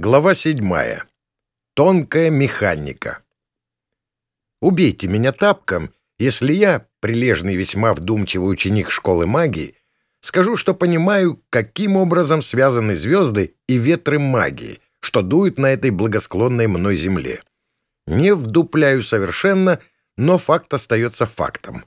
Глава седьмая. Тонкая механика. Убейте меня тапком, если я, прилежный весьма вдумчивый ученик школы магии, скажу, что понимаю, каким образом связаны звезды и ветры магии, что дуют на этой благосклонной мной земле. Не вдупляю совершенно, но факт остается фактом.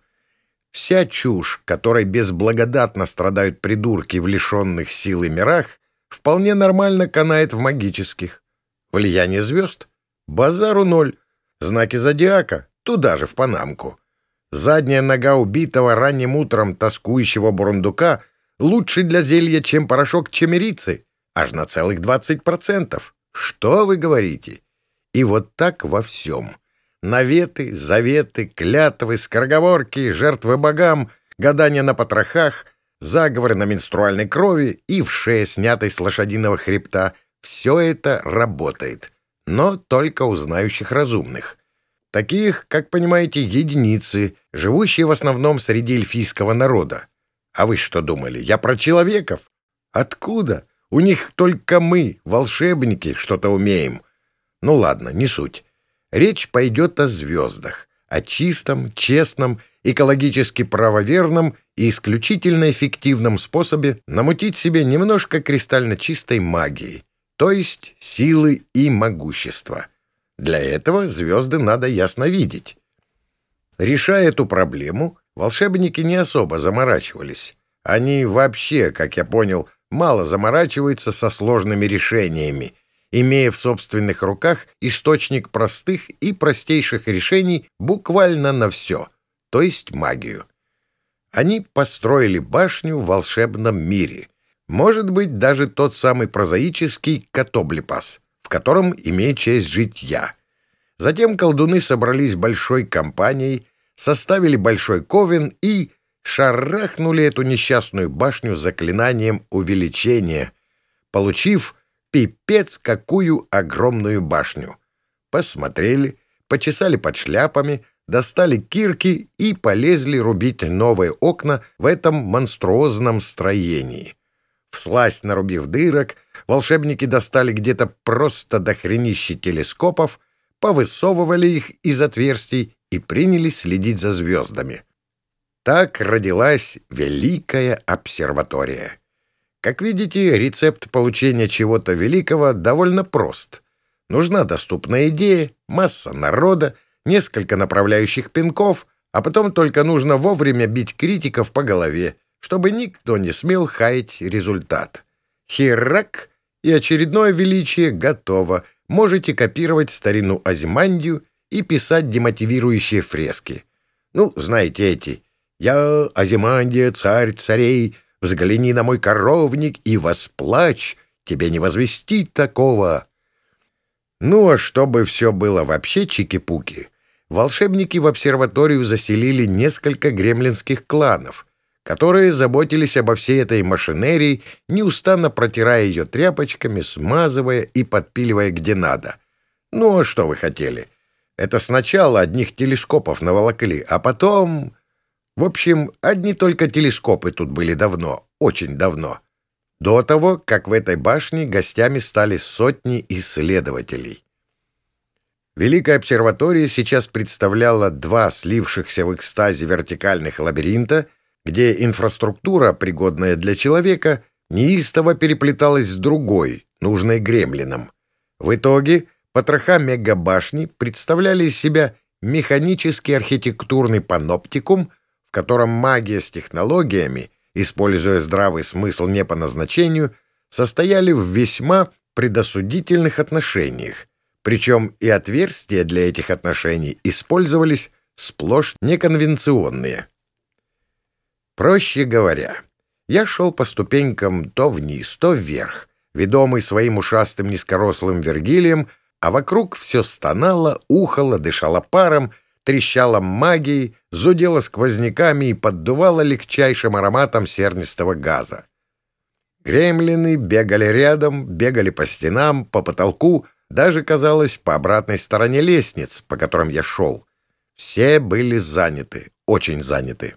Вся чушь, которой безблагодатно страдают придурки в лишенных силы мирах, вполне нормально канает в магических. Влияние звезд? Базару ноль. Знаки зодиака? Туда же, в Панамку. Задняя нога убитого ранним утром тоскующего бурундука лучше для зелья, чем порошок чемерицы. Аж на целых 20%. Что вы говорите? И вот так во всем. Наветы, заветы, клятвы, скороговорки, жертвы богам, гадания на потрохах, заговоры на менструальной крови и в шее, снятой с лошадиного хребта, все это работает, но только у знающих разумных. Таких, как понимаете, единицы, живущие в основном среди эльфийского народа. А вы что думали, я про человеков? Откуда? У них только мы, волшебники, что-то умеем. Ну ладно, не суть. Речь пойдет о звездах, о чистом, честном, экологически правоверном и исключительно эффективном способе намутить себе немножко кристально чистой магии, то есть силы и могущества. Для этого звезды надо ясно видеть. Решая эту проблему, волшебники не особо заморачивались. Они вообще, как я понял, мало заморачиваются со сложными решениями, имея в собственных руках источник простых и простейших решений буквально на все, то есть магию. Они построили башню в волшебном мире. Может быть, даже тот самый прозаический Котоблипас, в котором имеет честь жить я. Затем колдуны собрались большой компанией, составили большой ковен и шарахнули эту несчастную башню заклинанием увеличения, получив пипец какую огромную башню. Посмотрели, почесали под шляпами, достали кирки и полезли рубить новые окна в этом монструозном строении. Всласть нарубив дырок, волшебники достали где-то просто дохренища телескопов, повысовывали их из отверстий и принялись следить за звездами. Так родилась Великая обсерватория. Как видите, рецепт получения чего-то великого довольно прост. Нужна доступная идея, масса народа — несколько направляющих пинков, а потом только нужно вовремя бить критиков по голове, чтобы никто не смел хаять результат. Херак и очередное величие готово. Можете копировать старину Азимандию и писать демотивирующие фрески. Ну, знаете эти. «Я, Азимандия, царь царей, взгляни на мой коровник и восплачь, тебе не возвестить такого». Ну, а чтобы все было вообще чики-пуки, волшебники в обсерваторию заселили несколько гремлинских кланов, которые заботились обо всей этой машинерии, неустанно протирая ее тряпочками, смазывая и подпиливая где надо. Ну, а что вы хотели? Это сначала одних телескопов наволокли, а потом... В общем, одни только телескопы тут были давно, очень давно. До того, как в этой башне гостями стали сотни исследователей. Великая обсерватория сейчас представляла два слившихся в экстазе вертикальных лабиринта, где инфраструктура, пригодная для человека, неистово переплеталась с другой, нужной гремлином. В итоге потроха мегабашни представляли из себя механический архитектурный паноптикум, в котором магия с технологиями, используя здравый смысл не по назначению, состояли в весьма предосудительных отношениях, причем и отверстия для этих отношений использовались сплошь неконвенционные. Проще говоря, я шел по ступенькам то вниз, то вверх, ведомый своим ушастым низкорослым Вергилием, а вокруг все стонало, ухало, дышало паром, трещало магией, зудело сквозняками и поддувало легчайшим ароматом сернистого газа. Гремлины бегали рядом, бегали по стенам, по потолку, даже, казалось, по обратной стороне лестниц, по которым я шел. Все были заняты, очень заняты.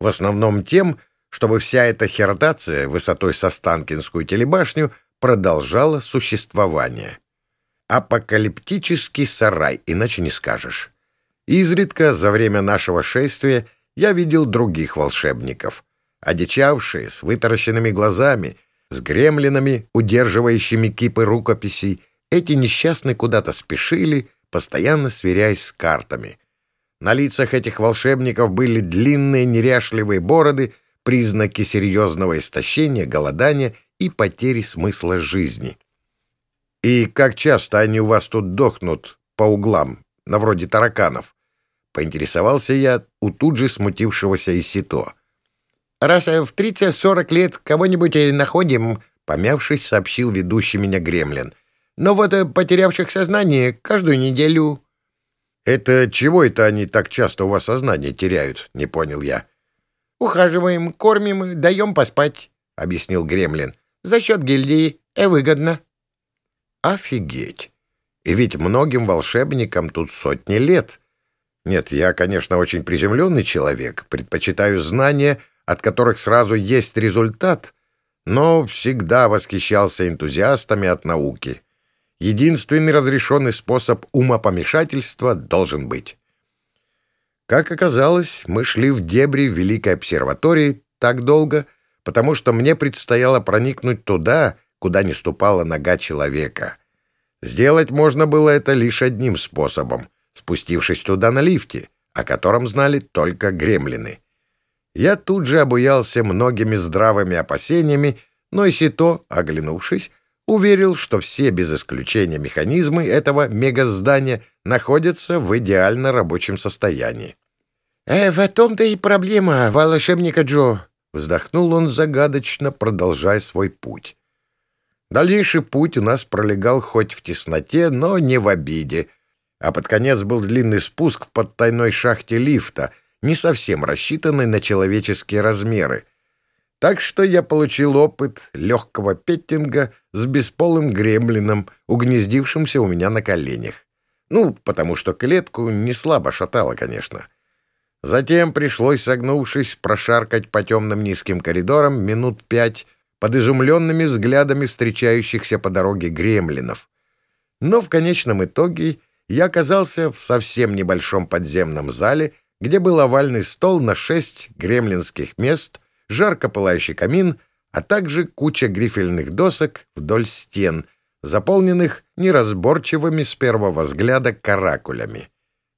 В основном тем, чтобы вся эта хердация высотой со Станкинскую телебашню продолжала существование. Апокалиптический сарай, иначе не скажешь. Изредка за время нашего шествия я видел других волшебников, одичавшие, с вытаращенными глазами, с гремлинами, удерживающими кипы рукописей, эти несчастные куда-то спешили, постоянно сверяясь с картами. На лицах этих волшебников были длинные неряшливые бороды, признаки серьезного истощения, голодания и потери смысла жизни. «И как часто они у вас тут дохнут по углам, на вроде тараканов?» — поинтересовался я у тут же смутившегося Исито. «Раз в тридцать-сорок лет кого-нибудь находим», — помявшись, сообщил ведущий меня Гремлин. «Но вот э, потерявших сознание каждую неделю». «Это чего это они так часто у вас сознание теряют?» — не понял я. «Ухаживаем, кормим, даем поспать», — объяснил Гремлин. «За счет гильдии. И выгодно». Офигеть! И ведь многим волшебникам тут сотни лет. Нет, я, конечно, очень приземленный человек, предпочитаю знания, от которых сразу есть результат, но всегда восхищался энтузиастами от науки. Единственный разрешенный способ умопомешательства должен быть. Как оказалось, мы шли в дебри Великой обсерватории так долго, потому что мне предстояло проникнуть туда, куда не ступала нога человека. Сделать можно было это лишь одним способом, спустившись туда на лифте, о котором знали только гремлины. Я тут же обуялся многими здравыми опасениями, но и Сито, оглянувшись, уверил, что все без исключения механизмы этого мегаздания находятся в идеально рабочем состоянии. «Э, в том-то и проблема волшебника Джо», — вздохнул он загадочно, продолжая свой путь. Дальнейший путь у нас пролегал хоть в тесноте, но не в обиде. А под конец был длинный спуск в подтайной шахте лифта, не совсем рассчитанный на человеческие размеры. Так что я получил опыт легкого петтинга с бесполым гремлином, угнездившимся у меня на коленях. Ну, потому что клетку не слабо шатало, конечно. Затем пришлось, согнувшись, прошаркать по темным низким коридорам минут пять, под изумленными взглядами встречающихся по дороге гремлинов. Но в конечном итоге я оказался в совсем небольшом подземном зале, где был овальный стол на шесть гремлинских мест, жарко пылающий камин, а также куча грифельных досок вдоль стен, заполненных неразборчивыми с первого взгляда каракулями.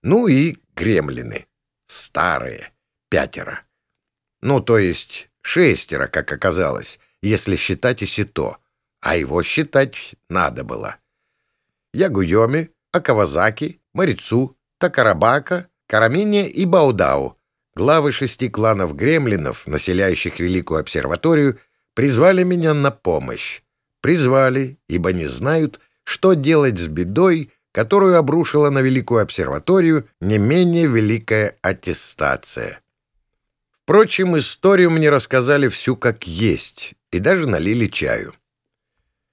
Ну и гремлины. Старые. Пятеро. Ну, то есть шестеро, как оказалось если считать и сито, а его считать надо было. Ягуйоми, Акавазаки, Марицу, Такарабака, Карамине и Баудау, главы шести кланов гремлинов, населяющих Великую обсерваторию, призвали меня на помощь. Призвали, ибо не знают, что делать с бедой, которую обрушила на Великую обсерваторию не менее великая аттестация. Впрочем, историю мне рассказали всю как есть, и даже налили чаю.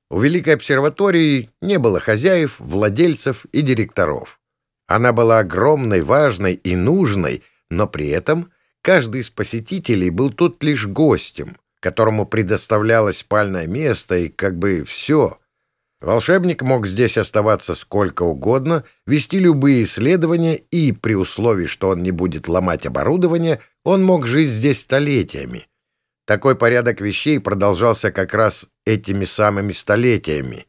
У Великой обсерватории не было хозяев, владельцев и директоров. Она была огромной, важной и нужной, но при этом каждый из посетителей был тут лишь гостем, которому предоставлялось спальное место и как бы все. Волшебник мог здесь оставаться сколько угодно, вести любые исследования и, при условии, что он не будет ломать оборудование, он мог жить здесь столетиями. Такой порядок вещей продолжался как раз этими самыми столетиями.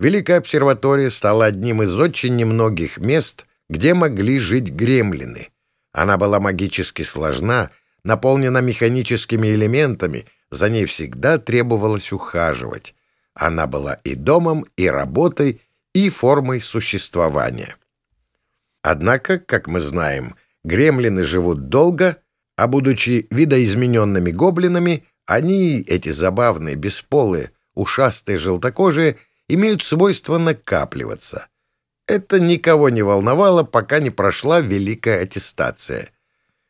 Великая обсерватория стала одним из очень немногих мест, где могли жить гремлины. Она была магически сложна, наполнена механическими элементами, за ней всегда требовалось ухаживать. Она была и домом, и работой, и формой существования. Однако, как мы знаем, гремлины живут долго — а будучи видоизмененными гоблинами, они, эти забавные, бесполые, ушастые желтокожие, имеют свойство накапливаться. Это никого не волновало, пока не прошла Великая Аттестация.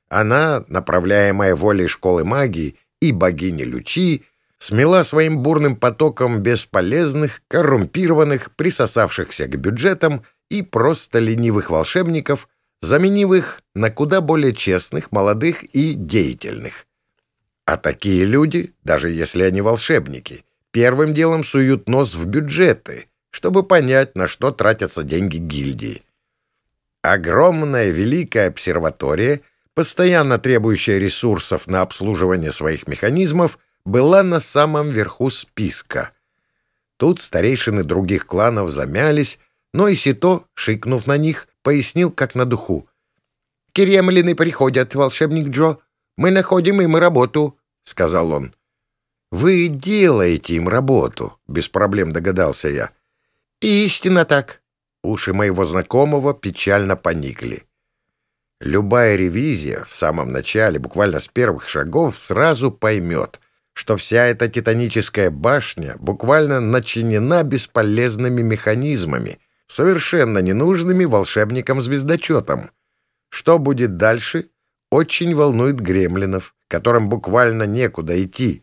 Она, направляемая волей школы магии и богини Лючи, смела своим бурным потоком бесполезных, коррумпированных, присосавшихся к бюджетам и просто ленивых волшебников, заменив их на куда более честных, молодых и деятельных. А такие люди, даже если они волшебники, первым делом суют нос в бюджеты, чтобы понять, на что тратятся деньги гильдии. Огромная великая обсерватория, постоянно требующая ресурсов на обслуживание своих механизмов, была на самом верху списка. Тут старейшины других кланов замялись, но и Сито, шикнув на них, пояснил как на духу. «Кремлины приходят, волшебник Джо. Мы находим им работу», — сказал он. «Вы делаете им работу», — без проблем догадался я. «Истинно так», Уши моего знакомого печально поникли. Любая ревизия в самом начале, буквально с первых шагов, сразу поймет, что вся эта титаническая башня буквально начинена бесполезными механизмами, совершенно ненужными волшебникам-звездочетам. Что будет дальше, очень волнует гремлинов, которым буквально некуда идти.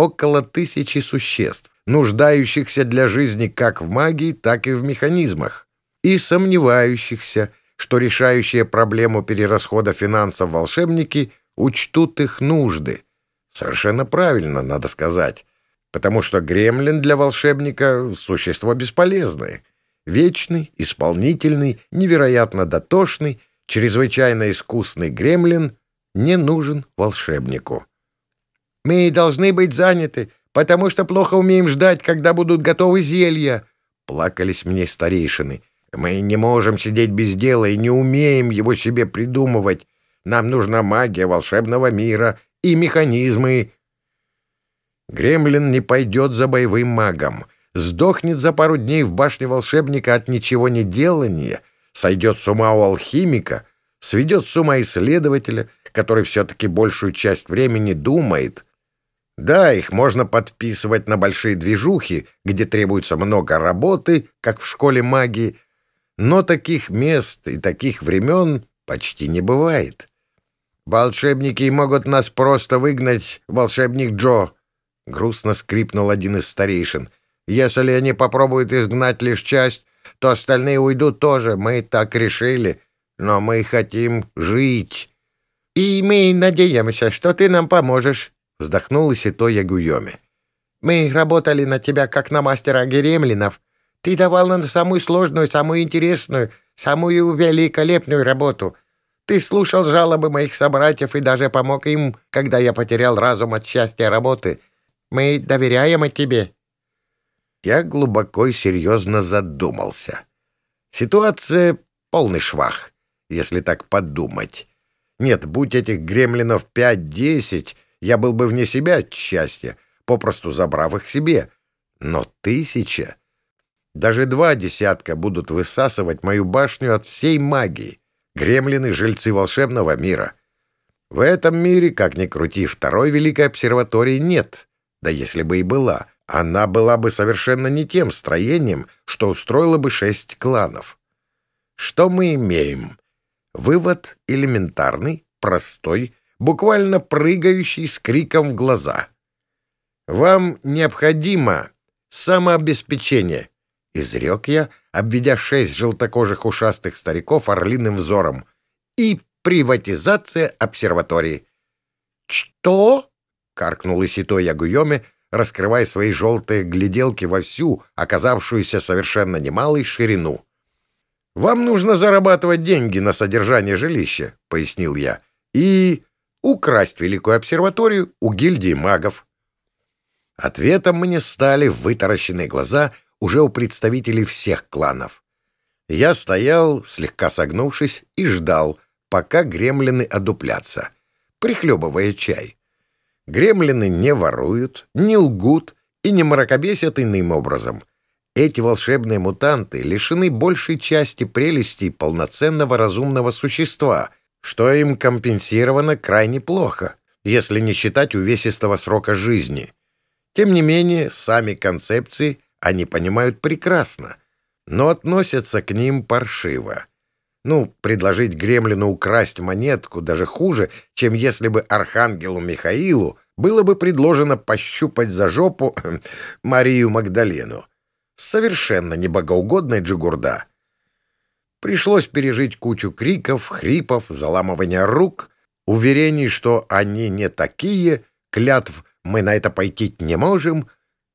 Около тысячи существ, нуждающихся для жизни как в магии, так и в механизмах, и сомневающихся, что решающие проблему перерасхода финансов волшебники учтут их нужды. Совершенно правильно, надо сказать, потому что гремлин для волшебника — существо бесполезное. Вечный, исполнительный, невероятно дотошный, чрезвычайно искусный гремлин не нужен волшебнику. «Мы должны быть заняты», потому что плохо умеем ждать, когда будут готовы зелья. Плакались мне старейшины. Мы не можем сидеть без дела и не умеем его себе придумывать. Нам нужна магия волшебного мира и механизмы. Гремлин не пойдет за боевым магом. Сдохнет за пару дней в башне волшебника от ничего не делания, сойдет с ума у алхимика, сведет с ума исследователя, который все-таки большую часть времени думает — да, их можно подписывать на большие движухи, где требуется много работы, как в школе магии, но таких мест и таких времен почти не бывает. «Волшебники могут нас просто выгнать, волшебник Джо!» — грустно скрипнул один из старейшин. «Если они попробуют изгнать лишь часть, то остальные уйдут тоже, мы так решили. Но мы хотим жить». «И мы надеемся, что ты нам поможешь», Вздохнул Исито Ягуйоми. «Мы работали на тебя, как на мастера геремлинов. Ты давал нам самую сложную, самую интересную, самую великолепную работу. Ты слушал жалобы моих собратьев и даже помог им, когда я потерял разум от счастья работы. Мы доверяем тебе». Я глубоко и серьезно задумался. Ситуация — полный швах, если так подумать. Нет, будь этих гремлинов пять-десять, я был бы вне себя от счастья, попросту забрав их себе. Но тысяча... Даже два десятка будут высасывать мою башню от всей магии. Гремлины — жильцы волшебного мира. В этом мире, как ни крути, второй великой обсерватории нет. Да если бы и была, она была бы совершенно не тем строением, что устроило бы шесть кланов. Что мы имеем? Вывод элементарный, простой буквально прыгающий с криком в глаза. «Вам необходимо самообеспечение», — изрек я, обведя шесть желтокожих ушастых стариков орлиным взором, «и приватизация обсерватории». «Что?» — каркнул Исито Ягуйоме, раскрывая свои желтые гляделки во всю, оказавшуюся совершенно немалой ширину. «Вам нужно зарабатывать деньги на содержание жилища», — пояснил я, — «и украсть Великую обсерваторию у гильдии магов. Ответом мне стали вытаращенные глаза уже у представителей всех кланов. Я стоял, слегка согнувшись, и ждал, пока гремлины одуплятся, прихлебывая чай. Гремлины не воруют, не лгут и не мракобесят иным образом. Эти волшебные мутанты лишены большей части прелестей полноценного разумного существа — что им компенсировано крайне плохо, если не считать увесистого срока жизни. Тем не менее, сами концепции они понимают прекрасно, но относятся к ним паршиво. Ну, предложить Гремлину украсть монетку даже хуже, чем если бы Архангелу Михаилу было бы предложено пощупать за жопу Марию Магдалену. Совершенно небогоугодная джигурда — Пришлось пережить кучу криков, хрипов, заламывания рук, уверений, что они не такие, клятв «мы на это пойти не можем»,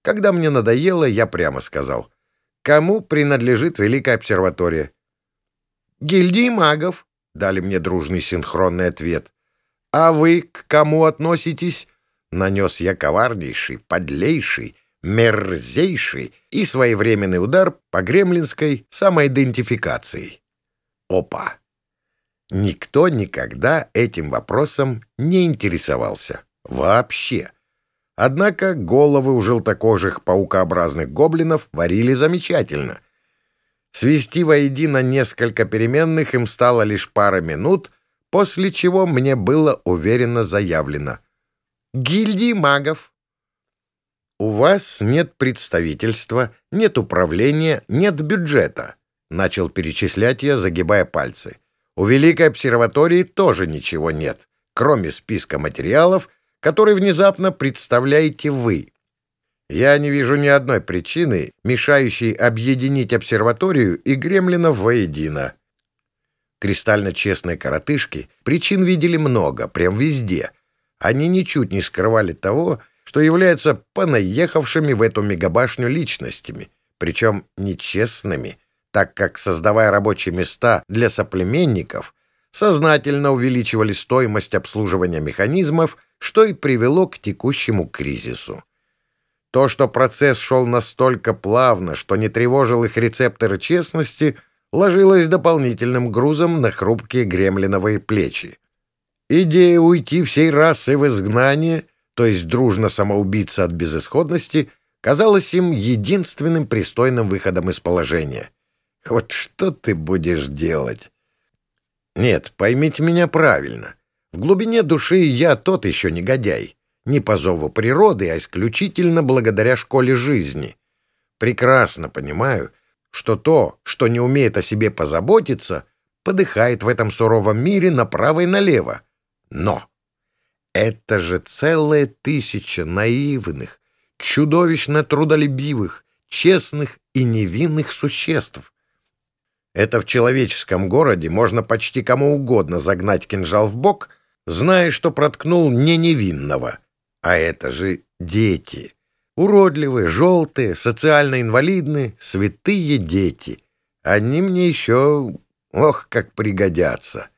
Когда мне надоело, я прямо сказал, кому принадлежит Великая обсерватория. «Гильдии магов», — дали мне дружный синхронный ответ. «А вы к кому относитесь?» — нанес я коварнейший, подлейший, мерзейший и своевременный удар по гремлинской самоидентификации. Опа! Никто никогда этим вопросом не интересовался. Вообще. Однако головы у желтокожих паукообразных гоблинов варили замечательно. Свести воедино несколько переменных им стало лишь пара минут, после чего мне было уверенно заявлено. «Гильдии магов». «У вас нет представительства, нет управления, нет бюджета», — начал перечислять я, загибая пальцы. «У Великой обсерватории тоже ничего нет, кроме списка материалов, который внезапно представляете вы. Я не вижу ни одной причины, мешающей объединить обсерваторию и гремлинов воедино. Кристально честные коротышки причин видели много, прям везде. Они ничуть не скрывали того, что являются понаехавшими в эту мегабашню личностями, причем нечестными, так как, создавая рабочие места для соплеменников, сознательно увеличивали стоимость обслуживания механизмов что и привело к текущему кризису. То, что процесс шел настолько плавно, что не тревожил их рецепторы честности, ложилось дополнительным грузом на хрупкие гремлиновые плечи. Идея уйти всей расы в изгнание, то есть дружно самоубиться от безысходности, казалась им единственным пристойным выходом из положения. Вот что ты будешь делать? Нет, поймите меня правильно. В глубине души я тот еще негодяй. Не по зову природы, а исключительно благодаря школе жизни. Прекрасно понимаю, что то, что не умеет о себе позаботиться, подыхает в этом суровом мире направо и налево. Но это же целая тысяча наивных, чудовищно трудолюбивых, честных и невинных существ. Это в человеческом городе можно почти кому угодно загнать кинжал в бок — зная, что проткнул не невинного. А это же дети. Уродливые, желтые, социально инвалидные, святые дети. Они мне еще, ох, как пригодятся.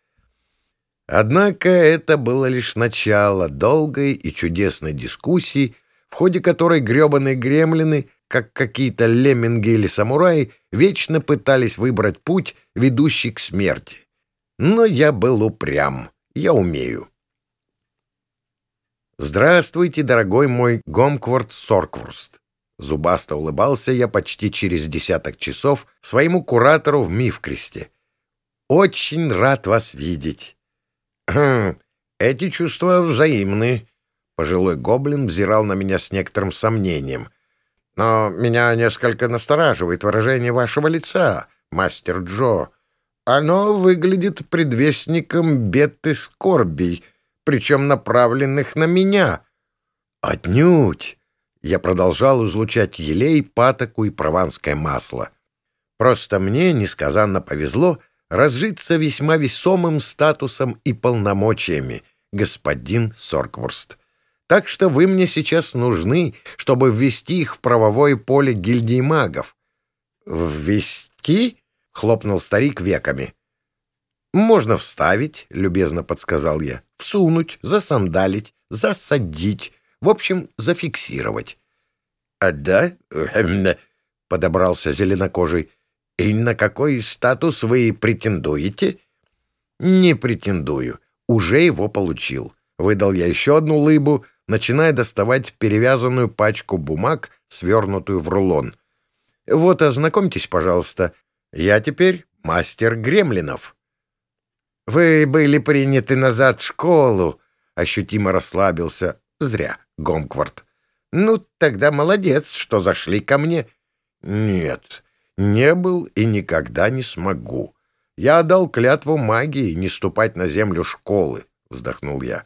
Однако это было лишь начало долгой и чудесной дискуссии, в ходе которой гребаные гремлины, как какие-то лемминги или самураи, вечно пытались выбрать путь, ведущий к смерти. Но я был упрям я умею. «Здравствуйте, дорогой мой Гомкворт Сорквурст!» Зубасто улыбался я почти через десяток часов своему куратору в Мифкресте. «Очень рад вас видеть!» «Хм, эти чувства взаимны!» Пожилой гоблин взирал на меня с некоторым сомнением. «Но меня несколько настораживает выражение вашего лица, мастер Джо. Оно выглядит предвестником бед и скорбей, причем направленных на меня. Отнюдь! Я продолжал излучать елей, патоку и прованское масло. Просто мне несказанно повезло разжиться весьма весомым статусом и полномочиями, господин Сорквурст. Так что вы мне сейчас нужны, чтобы ввести их в правовое поле гильдии магов. «Ввести?» хлопнул старик веками. «Можно вставить», — любезно подсказал я, — «всунуть, засандалить, засадить, в общем, зафиксировать». «А да?» — подобрался зеленокожий. «И на какой статус вы претендуете?» «Не претендую. Уже его получил». Выдал я еще одну лыбу, начиная доставать перевязанную пачку бумаг, свернутую в рулон. «Вот, ознакомьтесь, пожалуйста, я теперь мастер гремлинов. Вы были приняты назад в школу, ощутимо расслабился. Зря, Гомквард. Ну, тогда молодец, что зашли ко мне. Нет, не был и никогда не смогу. Я отдал клятву магии не ступать на землю школы, вздохнул я.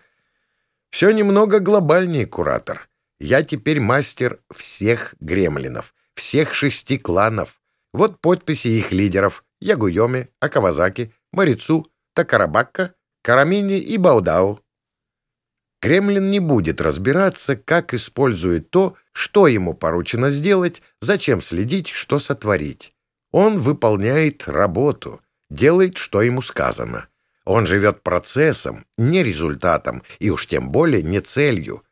Все немного глобальнее, куратор. Я теперь мастер всех гремлинов, всех шести кланов. Вот подписи их лидеров — Ягуйоми, Акавазаки, Марицу, Такарабакка, Карамини и Баудау. Кремлин не будет разбираться, как использует то, что ему поручено сделать, зачем следить, что сотворить. Он выполняет работу, делает, что ему сказано. Он живет процессом, не результатом, и уж тем более не целью.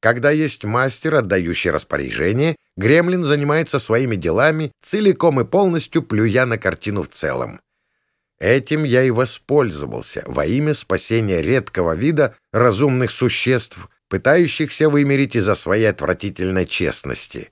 Когда есть мастер, отдающий распоряжение, Гремлин занимается своими делами, целиком и полностью плюя на картину в целом. Этим я и воспользовался во имя спасения редкого вида разумных существ, пытающихся вымерить из-за своей отвратительной честности.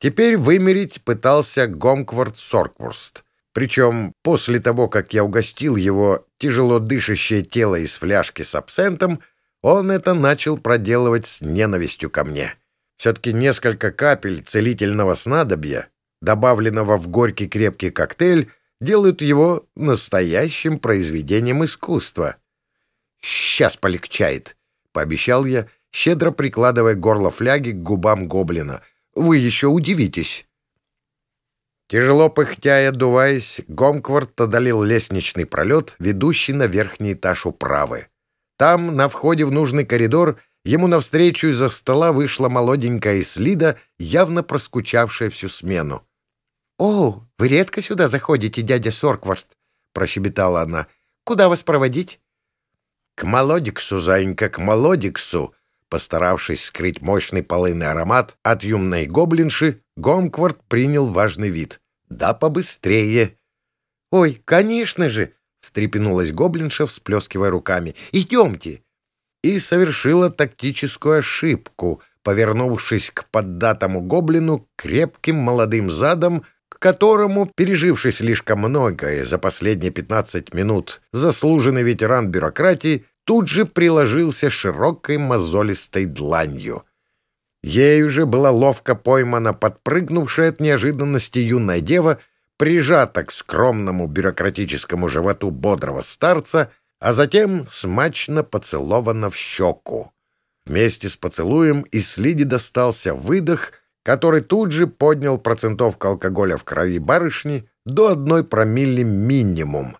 Теперь вымерить пытался Гомквард Сорквурст. Причем после того, как я угостил его тяжело дышащее тело из фляжки с абсентом, он это начал проделывать с ненавистью ко мне. Все-таки несколько капель целительного снадобья, добавленного в горький крепкий коктейль, делают его настоящим произведением искусства. «Сейчас полегчает», — пообещал я, щедро прикладывая горло фляги к губам гоблина. «Вы еще удивитесь». Тяжело пыхтя и отдуваясь, Гомкварт одолел лестничный пролет, ведущий на верхний этаж управы. Там, на входе в нужный коридор, ему навстречу из-за стола вышла молоденькая Слида, явно проскучавшая всю смену. «О, вы редко сюда заходите, дядя Соркварст», — прощебетала она. «Куда вас проводить?» «К молодиксу, зайенька, к молодиксу!» Постаравшись скрыть мощный полынный аромат от юмной гоблинши, Гомквард принял важный вид. «Да побыстрее!» «Ой, конечно же!» — встрепенулась гоблинша, всплескивая руками. «Идемте!» И совершила тактическую ошибку, повернувшись к поддатому гоблину крепким молодым задом, к которому, переживший слишком многое за последние 15 минут, заслуженный ветеран бюрократии тут же приложился широкой мозолистой дланью. Ею же была ловко поймана подпрыгнувшая от неожиданности юная дева, прижата к скромному бюрократическому животу бодрого старца, а затем смачно поцелована в щеку. Вместе с поцелуем из слиди достался выдох — который тут же поднял процентовку алкоголя в крови барышни до одной промилле минимум,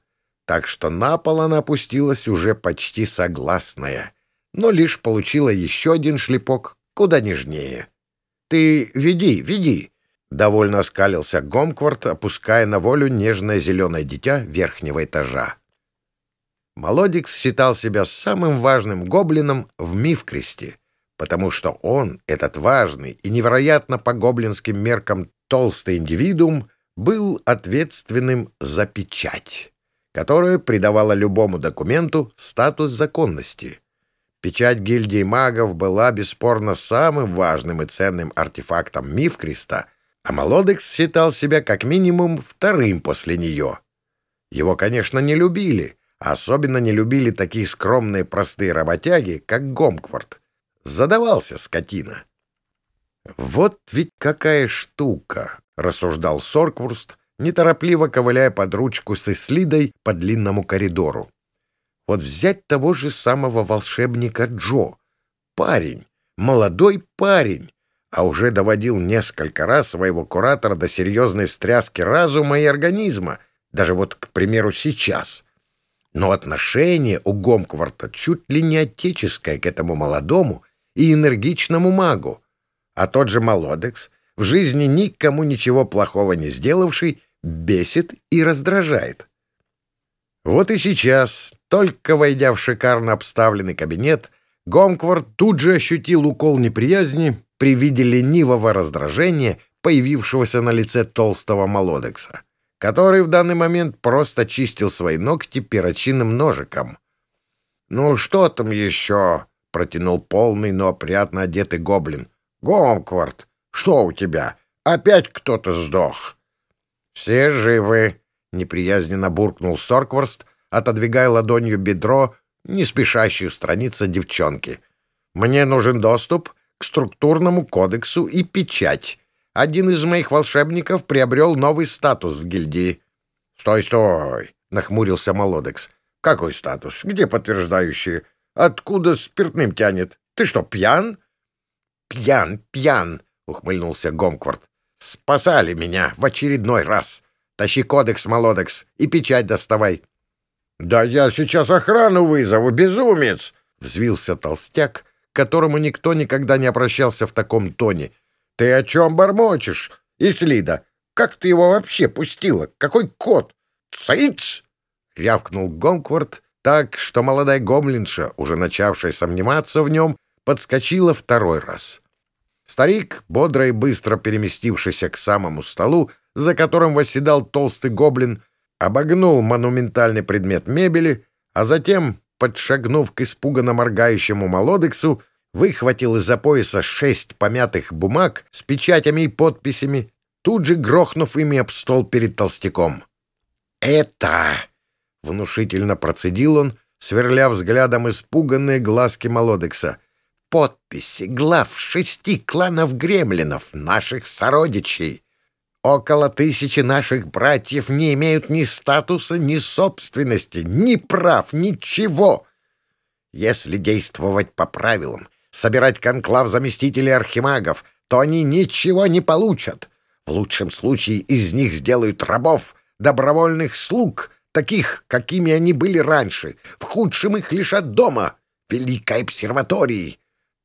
так что на пол она опустилась уже почти согласная, но лишь получила еще один шлепок куда нежнее. «Ты веди, веди!» — довольно оскалился Гомкварт, опуская на волю нежное зеленое дитя верхнего этажа. Молодикс считал себя самым важным гоблином в Мифкресте — потому что он, этот важный и невероятно по гоблинским меркам толстый индивидуум, был ответственным за печать, которая придавала любому документу статус законности. Печать гильдии магов была бесспорно самым важным и ценным артефактом Мифкриста, а Молодекс считал себя как минимум вторым после нее. Его, конечно, не любили, а особенно не любили такие скромные простые работяги, как Гомквард, Задавался скотина. «Вот ведь какая штука!» — рассуждал Сорквурст, неторопливо ковыляя под ручку с Ислидой по длинному коридору. «Вот взять того же самого волшебника Джо. Парень, молодой парень, а уже доводил несколько раз своего куратора до серьезной встряски разума и организма, даже вот, к примеру, сейчас. Но отношение у Гомкварта чуть ли не отеческое к этому молодому и энергичному магу. А тот же Молодекс, в жизни никому ничего плохого не сделавший, бесит и раздражает. Вот и сейчас, только войдя в шикарно обставленный кабинет, Гомквард тут же ощутил укол неприязни при виде ленивого раздражения, появившегося на лице толстого Молодекса, который в данный момент просто чистил свои ногти перочинным ножиком. «Ну что там еще?» — протянул полный, но опрятно одетый гоблин. «Гомквард, что у тебя? Опять кто-то сдох?» «Все живы», — неприязненно буркнул Соркворст, отодвигая ладонью бедро, не спешащую страница девчонки. «Мне нужен доступ к структурному кодексу и печать. Один из моих волшебников приобрел новый статус в гильдии». «Стой, стой!» — нахмурился Молодекс. «Какой статус? Где подтверждающие? Откуда спиртным тянет? Ты что, пьян? Пьян, пьян, ухмыльнулся Гомквард. Спасали меня в очередной раз. Тащи кодекс, молодекс, и печать доставай. Да я сейчас охрану вызову, безумец! взвился толстяк, к которому никто никогда не обращался в таком тоне. «Ты о чем бормочешь, Ислида? Как ты его вообще пустила? Какой кот? Цыц!» — рявкнул Гонквард так, что молодая гомлинша, уже начавшая сомневаться в нем, подскочила второй раз. Старик, бодро и быстро переместившийся к самому столу, за которым восседал толстый гоблин, обогнул монументальный предмет мебели, а затем, подшагнув к испуганно моргающему молодексу, выхватил из-за пояса шесть помятых бумаг с печатями и подписями, тут же грохнув ими об стол перед толстяком. «Это...» — внушительно процедил он, сверля взглядом испуганные глазки молодекса. «Подписи глав шести кланов гремлинов, наших сородичей. Около тысячи наших братьев не имеют ни статуса, ни собственности, ни прав, ничего. Если действовать по правилам, собирать конклав заместителей архимагов, то они ничего не получат. В лучшем случае из них сделают рабов, добровольных слуг, таких, какими они были раньше. В худшем их лишат дома, Великой обсерватории.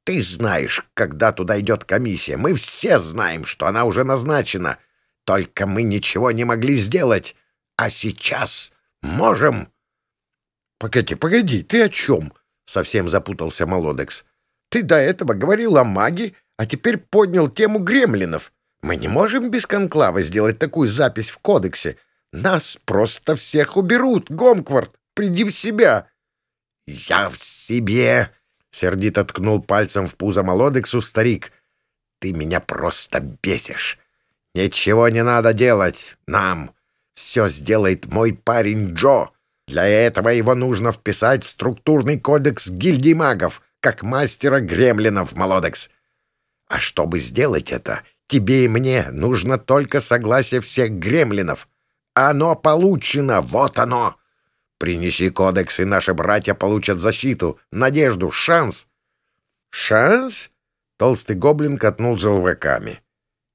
Ты знаешь, когда туда идет комиссия. Мы все знаем, что она уже назначена. Только мы ничего не могли сделать. А сейчас можем. — Погоди, погоди, ты о чем? — совсем запутался Молодекс. — Ты до этого говорил о маге, а теперь поднял тему гремлинов. Мы не можем без конклава сделать такую запись в кодексе. Нас просто всех уберут, Гомквард. Приди в себя. — Я в себе! — сердито ткнул пальцем в пузо Молодексу старик. — Ты меня просто бесишь. «Ничего не надо делать нам. Все сделает мой парень Джо. Для этого его нужно вписать в структурный кодекс гильдии магов, как мастера гремлинов Молодекс. А чтобы сделать это, тебе и мне нужно только согласие всех гремлинов. Оно получено, вот оно. Принеси кодекс, и наши братья получат защиту, надежду, шанс». «Шанс?» — толстый гоблин катнул желваками.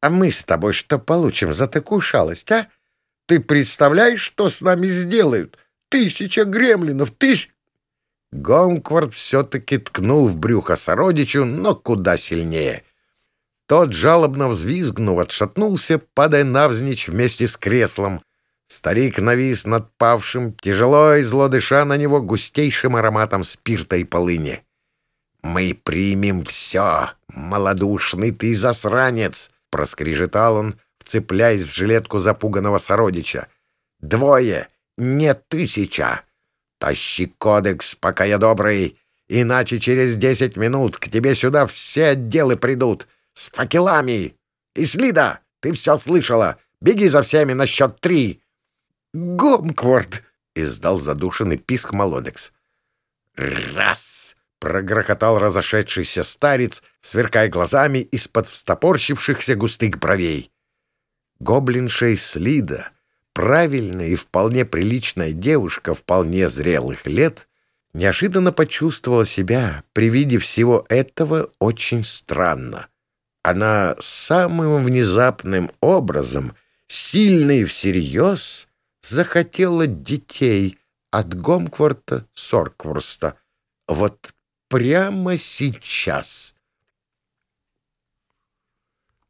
А мы с тобой что получим за такую шалость, а? Ты представляешь, что с нами сделают? Тысяча гремлинов, тысяч...» Гомквард все-таки ткнул в брюхо сородичу, но куда сильнее. Тот, жалобно взвизгнув, отшатнулся, падая навзничь вместе с креслом. Старик навис над павшим, тяжело и зло дыша на него густейшим ароматом спирта и полыни. «Мы примем все, малодушный ты засранец!» проскрежетал он, вцепляясь в жилетку запуганного сородича. «Двое, не тысяча! Тащи кодекс, пока я добрый, иначе через десять минут к тебе сюда все отделы придут с факелами! Ислида, ты все слышала! Беги за всеми на счет три!» «Гомкворд!» — издал задушенный писк Молодекс. «Раз!» прогрохотал разошедшийся старец, сверкая глазами из-под встопорщившихся густых бровей. Гоблинша Слида, правильная и вполне приличная девушка вполне зрелых лет, неожиданно почувствовала себя при виде всего этого очень странно. Она самым внезапным образом, сильно и всерьез, захотела детей от Гомкварта Сорквурста. Вот прямо сейчас.